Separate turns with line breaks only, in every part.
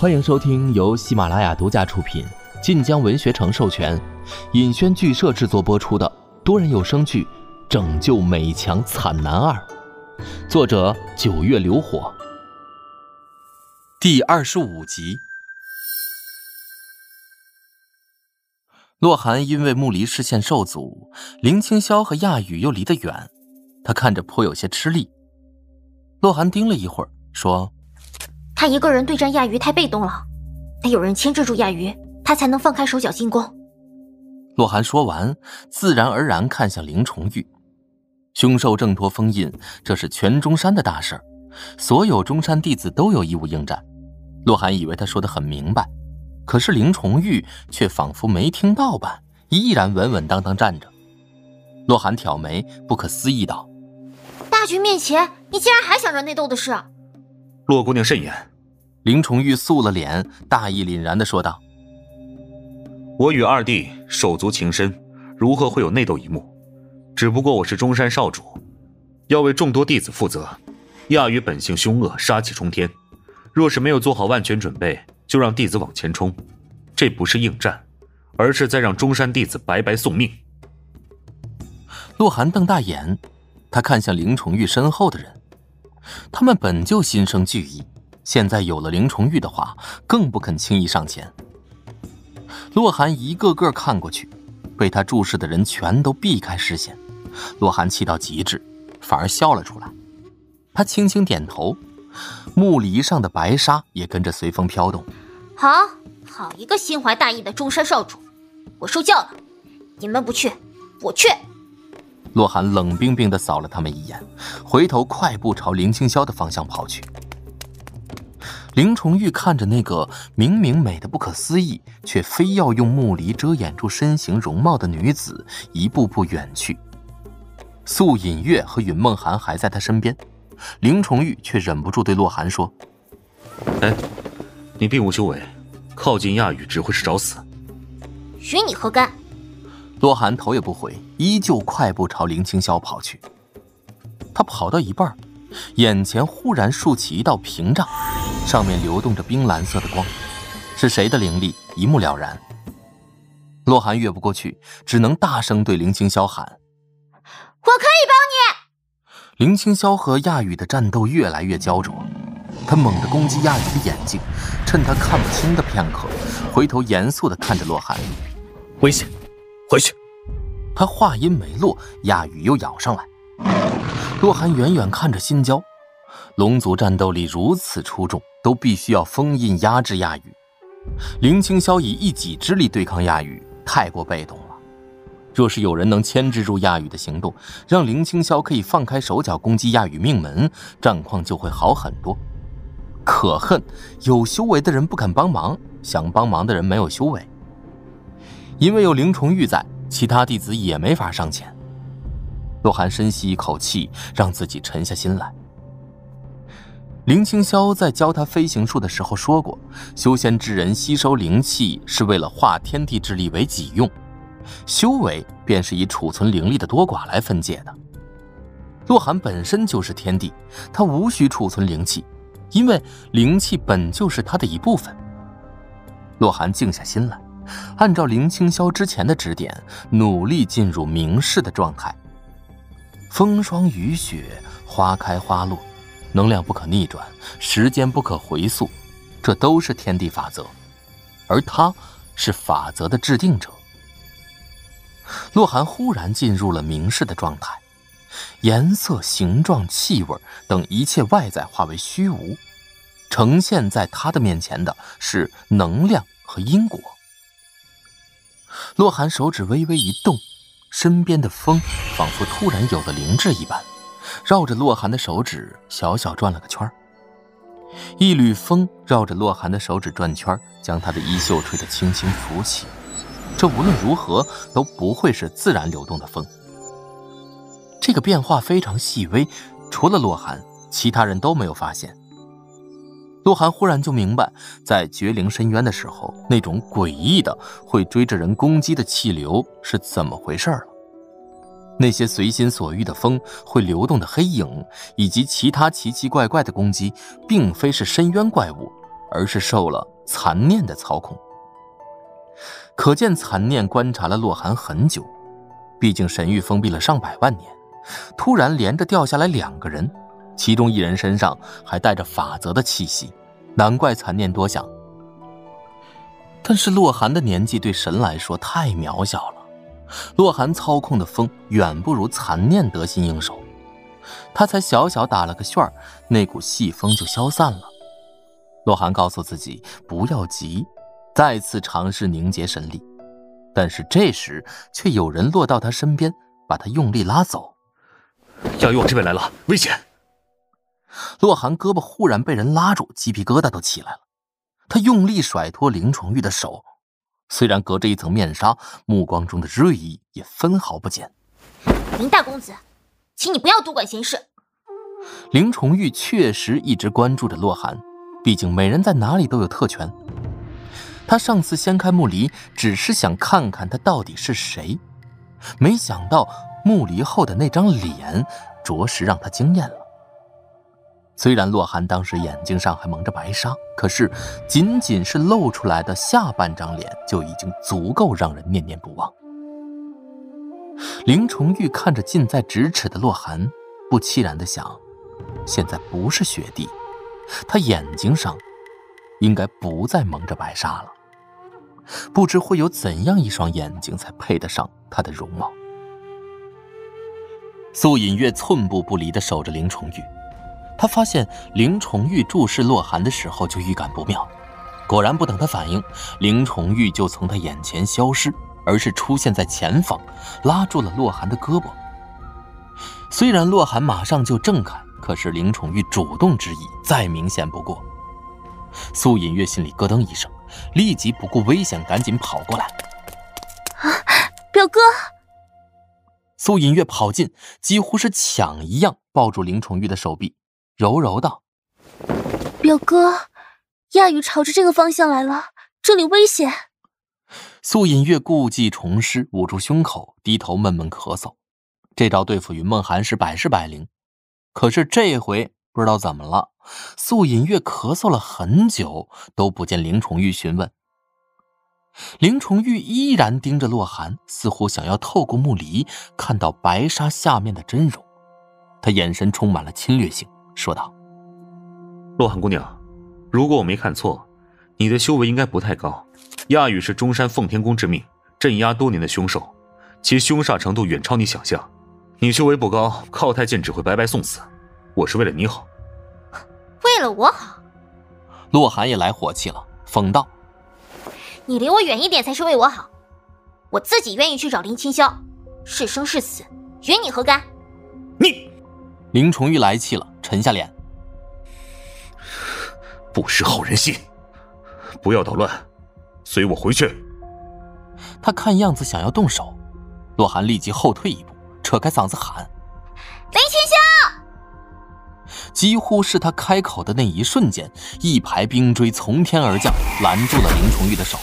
欢迎收听由喜马拉雅独家出品、晋江文学城授权、尹轩剧社制作播出的多人有声剧《拯救美强惨男二》，作者九月流火，第二十五集。洛寒因为木离视线受阻，林清霄和亚宇又离得远，他看着颇有些吃力。洛寒盯了一会儿，说。
他一个人对战亚鱼太被动了，得有人牵制住亚鱼，他才能放开手脚进攻。
洛寒说完，自然而然看向林重玉。凶兽挣脱封印，这是全中山的大事所有中山弟子都有义务应战。洛寒以为他说的很明白，可是林重玉却仿佛没听到般，依然稳稳当当站着。洛寒挑眉，不可思议道：“
大局面前，你竟然还想着内斗的事？”
洛姑娘慎言。
林崇玉素了脸，大义凛然的说道：“
我与二弟手足情深，如何会有内斗一幕？只不过我是中山少主，要为众多弟子负责。亚羽本性凶恶，杀气冲天，若是没有做好万全准备，就让弟子往前冲，这不是应战，而是在让中山弟子白白送命。”
洛寒瞪大眼，他看向林崇玉身后的人，他们本就心生惧意。现在有了林重玉的话，更不肯轻易上前。洛寒一个个看过去，被他注视的人全都避开视线。洛寒气到极致，反而笑了出来。他轻轻点头，木犁上的白沙也跟着随风飘动。
好好一个心怀大义的中山少主，我受教了。你们不去，我去。
洛寒冷冰冰地扫了他们一眼，回头快步朝林清霄的方向跑去。林重玉看着那个明明美的不可思议，却非要用木犁遮掩住身形容貌的女子，一步步远去。素隐月和云梦涵还在他身边，林重玉却忍不住对洛寒说：“
哎，你并无修为，靠近亚羽只会是找死。
与你何干？”
洛寒头也不回，依旧快步朝林清霄跑去。他跑到一半，眼前忽然竖起一道屏障。上面流动着冰蓝色的光，是谁的灵力？一目了然。洛寒越不过去，只能大声对林清霄喊：“
我可以帮
你。”林清霄和亚宇的战斗越来越焦灼，他猛地攻击亚宇的眼睛，趁他看不清的片刻，回头严肃地看着洛寒：“
危险，回去。”
他话音没落，亚宇又咬上来。洛寒远远看着，心焦。龙族战斗力如此出众，都必须要封印压制亚羽。林清霄以一己之力对抗亚羽，太过被动了。若是有人能牵制住亚羽的行动，让林清霄可以放开手脚攻击亚羽命门，战况就会好很多。可恨有修为的人不肯帮忙，想帮忙的人没有修为。因为有林重玉在，其他弟子也没法上前。洛寒深吸一口气，让自己沉下心来。林清霄在教他飞行术的时候说过，修仙之人吸收灵气是为了化天地之力为己用，修为便是以储存灵力的多寡来分界的。洛寒本身就是天地，他无需储存灵气，因为灵气本就是他的一部分。洛寒静下心来，按照林清霄之前的指点，努力进入明世的状态。风霜雨雪，花开花落。能量不可逆转，时间不可回溯，这都是天地法则，而他是法则的制定者。洛寒忽然进入了明示的状态，颜色、形状、气味等一切外在化为虚无，呈现在他的面前的是能量和因果。洛寒手指微微一动，身边的风仿佛突然有了灵智一般。绕着洛寒的手指小小转了个圈一缕风绕着洛寒的手指转圈将他的衣袖吹得轻轻浮起。这无论如何都不会是自然流动的风。这个变化非常细微，除了洛寒，其他人都没有发现。洛寒忽然就明白，在绝灵深渊的时候，那种诡异的会追着人攻击的气流是怎么回事了。那些随心所欲的风，会流动的黑影，以及其他奇奇怪怪的攻击，并非是深渊怪物，而是受了残念的操控。可见残念观察了洛寒很久，毕竟神域封闭了上百万年，突然连着掉下来两个人，其中一人身上还带着法则的气息，难怪残念多想。但是洛寒的年纪对神来说太渺小了，洛寒操控的风远不如残念得心应手，他才小小打了个旋儿，那股细风就消散了。洛寒告诉自己不要急。再次尝试凝结神力，但是这时却有人落到他身边，把他用力拉走。
亚鱼往这边来了，危险！
洛寒胳膊忽然被人拉住，鸡皮疙瘩都起来了。他用力甩脱林崇玉的手，虽然隔着一层面纱，目光中的锐意也分毫不减。
林大公子，请你不要多管闲事。
林崇玉确实一直关注着洛寒，毕竟美人在哪里都有特权。他上次掀开木离，只是想看看他到底是谁，没想到木离后的那张脸，着实让他惊艳了。虽然洛寒当时眼睛上还蒙着白纱，可是仅仅是露出来的下半张脸，就已经足够让人念念不忘。林崇玉看着近在咫尺的洛寒，不期然的想：现在不是雪地，他眼睛上应该不再蒙着白纱了。不知会有怎样一双眼睛才配得上他的容貌。素隐月寸步不离地守着林重玉，他发现林崇玉注视洛寒的时候就预感不妙，果然不等他反应，林崇玉就从他眼前消失，而是出现在前方，拉住了洛寒的胳膊。虽然洛寒马上就挣开，可是林崇玉主动之意再明显不过。苏隐月心里咯噔一声。立即不顾危险，赶紧跑过来。
啊，表哥！
苏隐月跑近，几乎是抢一样抱住林崇玉的手臂，柔柔道：“
表哥，亚宇朝着这个方向来了，这里危险。”
苏隐月故技重施，捂住胸口，低头闷闷咳嗽。这招对付云梦寒是百试百灵，可是这回不知道怎么了。素隐月咳嗽了很久，都不见林崇玉询问。林崇玉依然盯着洛寒，似乎想要透过木离看到白纱下面的真容。他眼神充满了侵略性，说道：“
洛寒姑娘，如果我没看错，你的修为应该不太高。亚羽是中山奉天宫之命，镇压多年的凶兽，其凶煞程度远超你想象。你修为不高，靠太剑只会白白送死。我是为了你好。”
为了我好，
洛寒也来火气了，讽道：“
你离我远一点才是为我好，我自己愿意去找林清霄，是生是死，与你何干？”
你，
林崇玉来气了，沉下脸，
不识好人心，不要捣乱，随我回去。
他看样子想要动手，洛寒立即后退一步，扯开嗓子喊：“
林清霄！”
几乎是他开口的那一瞬间，一排冰锥从天而降，拦住了林崇玉的手。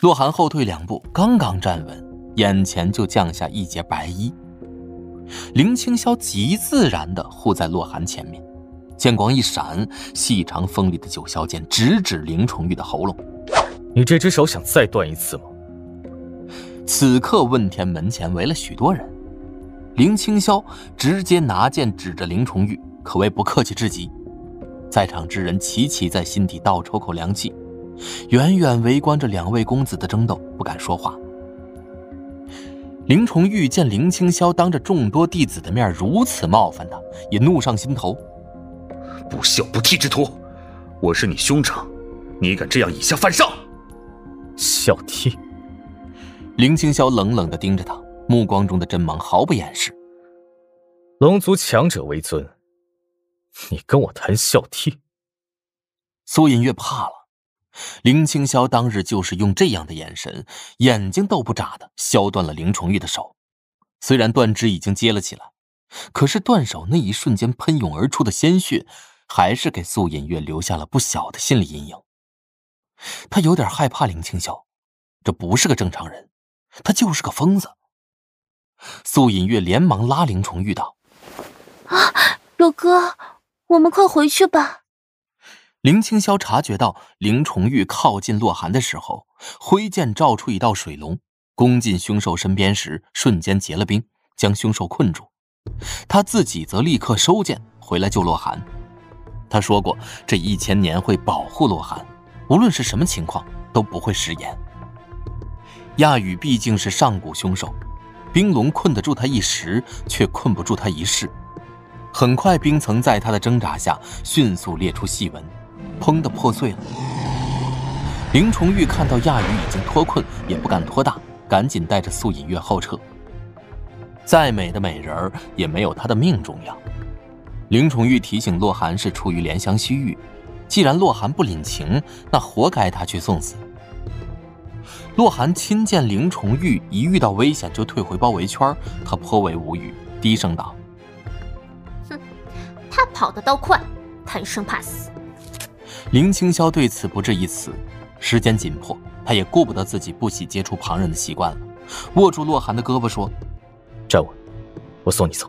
洛寒后退两步，刚刚站稳，眼前就降下一截白衣。林清霄极自然地护在洛寒前面，剑光一闪，细长锋利的九霄剑直指林崇玉的喉咙。
你这只手想再断一次吗？
此刻问天门前围了许多人。林清霄直接拿剑指着林崇玉，可谓不客气至极。在场之人齐齐在心底倒抽口凉气，远远围观着两位公子的争斗，不敢说话。林重玉见林清霄当着众多弟子的面如此冒犯他，也怒上心头。
不孝不悌之徒，我是你兄长，你敢这样以下犯上？
孝悌！
林清霄冷冷地盯着他。目光中的真芒毫不掩饰。
龙族强者为尊，你跟我谈孝悌？
苏隐月怕了。林清霄当日就是用这样的眼神，眼睛都不眨的削断了林重玉的手。虽然断肢已经接了起来，可是断手那一瞬间喷涌而出的鲜血，还是给苏隐月留下了不小的心理阴影。他有点害怕林清霄，这不是个正常人，他就是个疯子。素隐月连忙拉林重玉道：“
啊，表哥，我们快回去吧。”
林青霄察觉到林崇玉靠近洛寒的时候，挥剑照出一道水龙，攻进凶兽身边时，瞬间结了冰，将凶兽困住。他自己则立刻收剑回来救洛寒。他说过，这一千年会保护洛寒，无论是什么情况都不会食言。亚羽毕竟是上古凶兽，冰龙困得住他一时，却困不住他一世。很快，冰层在他的挣扎下迅速裂出细纹，砰的破碎了。林崇玉看到亚羽已经脱困，也不敢拖大，赶紧带着素隐月后撤。再美的美人儿也没有他的命重要。林崇玉提醒洛寒是出于怜香惜玉，既然洛寒不领情，那活该他去送死。洛寒亲见林崇玉一遇到危险就退回包围圈，他颇为无语，低声道：“
哼，他跑得倒快，贪生怕死。”
林青霄对此不置一词。时间紧迫，他也顾不得自己不喜接触旁人的习惯了，握住洛寒的胳膊说。
站稳，我送你走。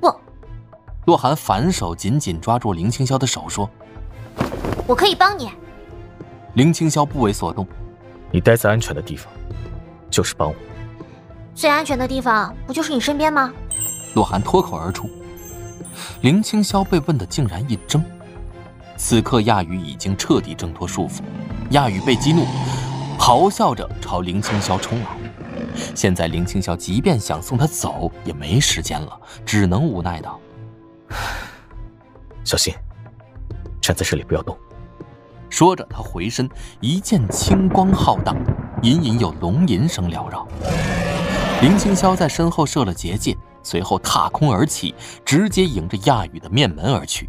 不，
洛寒反手紧紧抓住林青霄的手，说：“
我可以帮你。”
林青霄不为所动。
你待在安全的地方，就是帮我。
最安全的地方不就是你身边吗？
洛寒脱口而出。林青霄被问的竟然一怔。此刻亚宇已经彻底挣脱束缚，亚宇被激怒，咆哮着朝林青霄冲来。现在林青霄即便想送他走，也没时间了，只能无奈道：“
小心，站在这里不要动。”
说着，他回身，一剑青光浩荡，隐隐有龙吟声缭绕。林青霄在身后设了结界，随后踏空而起，直接迎着亚宇的面门而去。